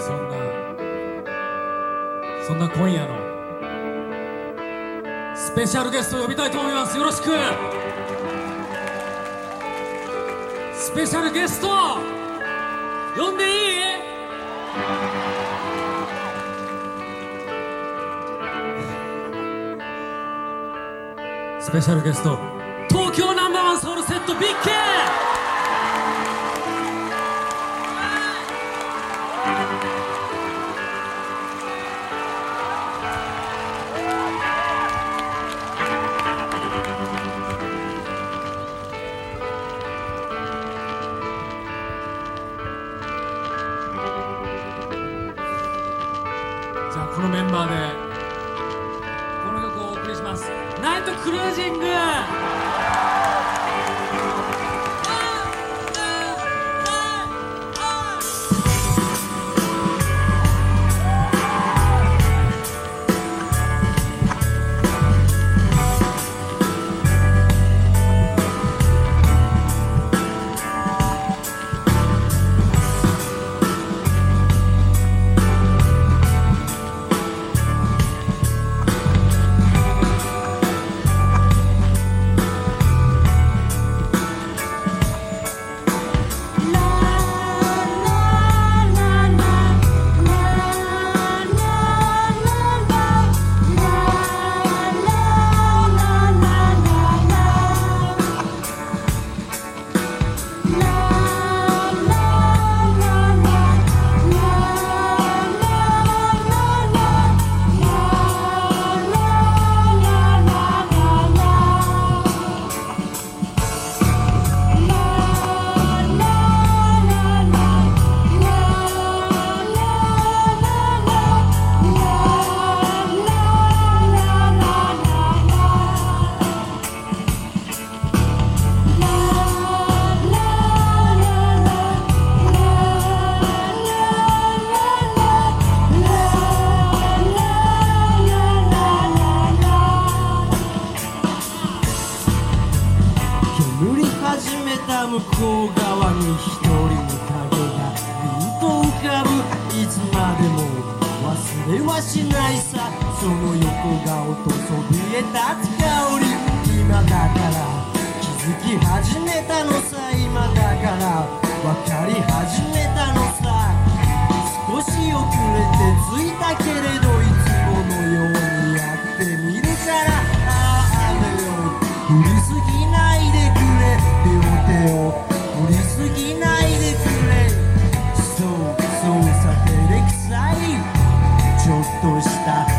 そんなそんな今夜のスペシャルゲストを呼びたいと思います。よろしく。スペシャルゲスト呼んでいい？スペシャルゲスト東京ナンバーワンソウルセットビッケじあこのメンバーでこの曲をお送りします。ナイトクルージングた向こう側に一人の影が凛と浮かぶ。いつまでも忘れはしないさ。その横顔。とそびえ立つ香り今だから。気づき始めたのさ。今だから。分かりちょ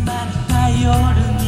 まった夜に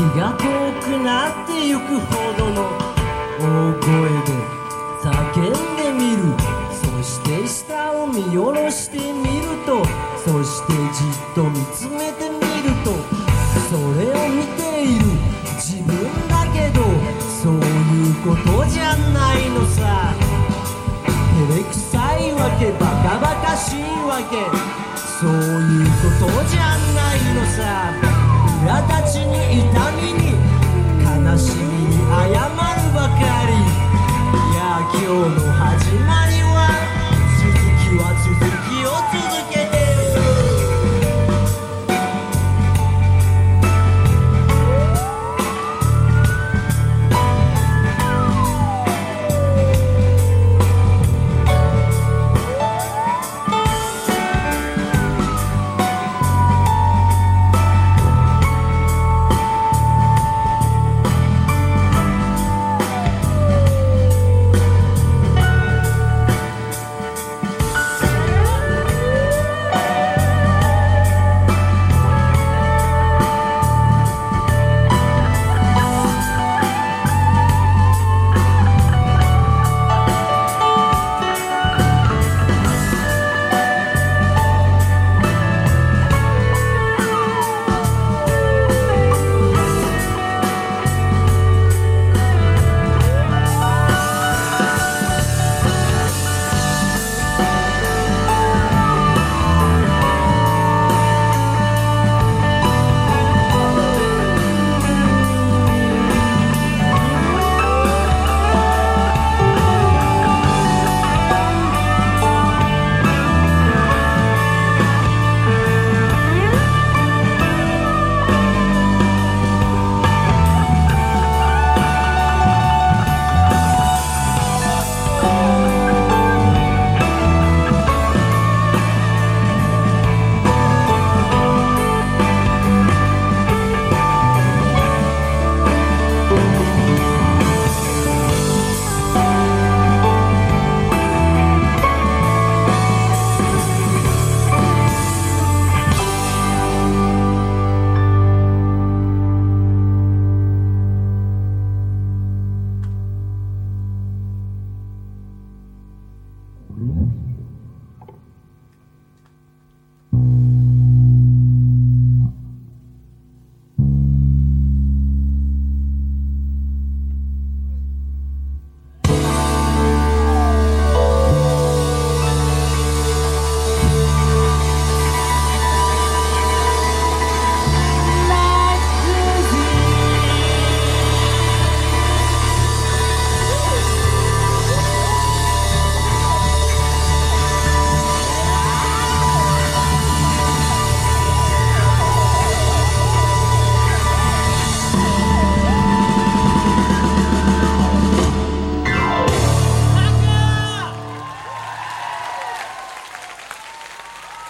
気が遠くなってゆくほどの大声で叫んでみる。そして下を見下ろしてみるとそしてじっと見つめてみるとそれを見ている。自分だけどそういうことじゃないのさ。照れくさいわけバカバカしいわけ。そういうことじゃないのさ。苛立ちにいた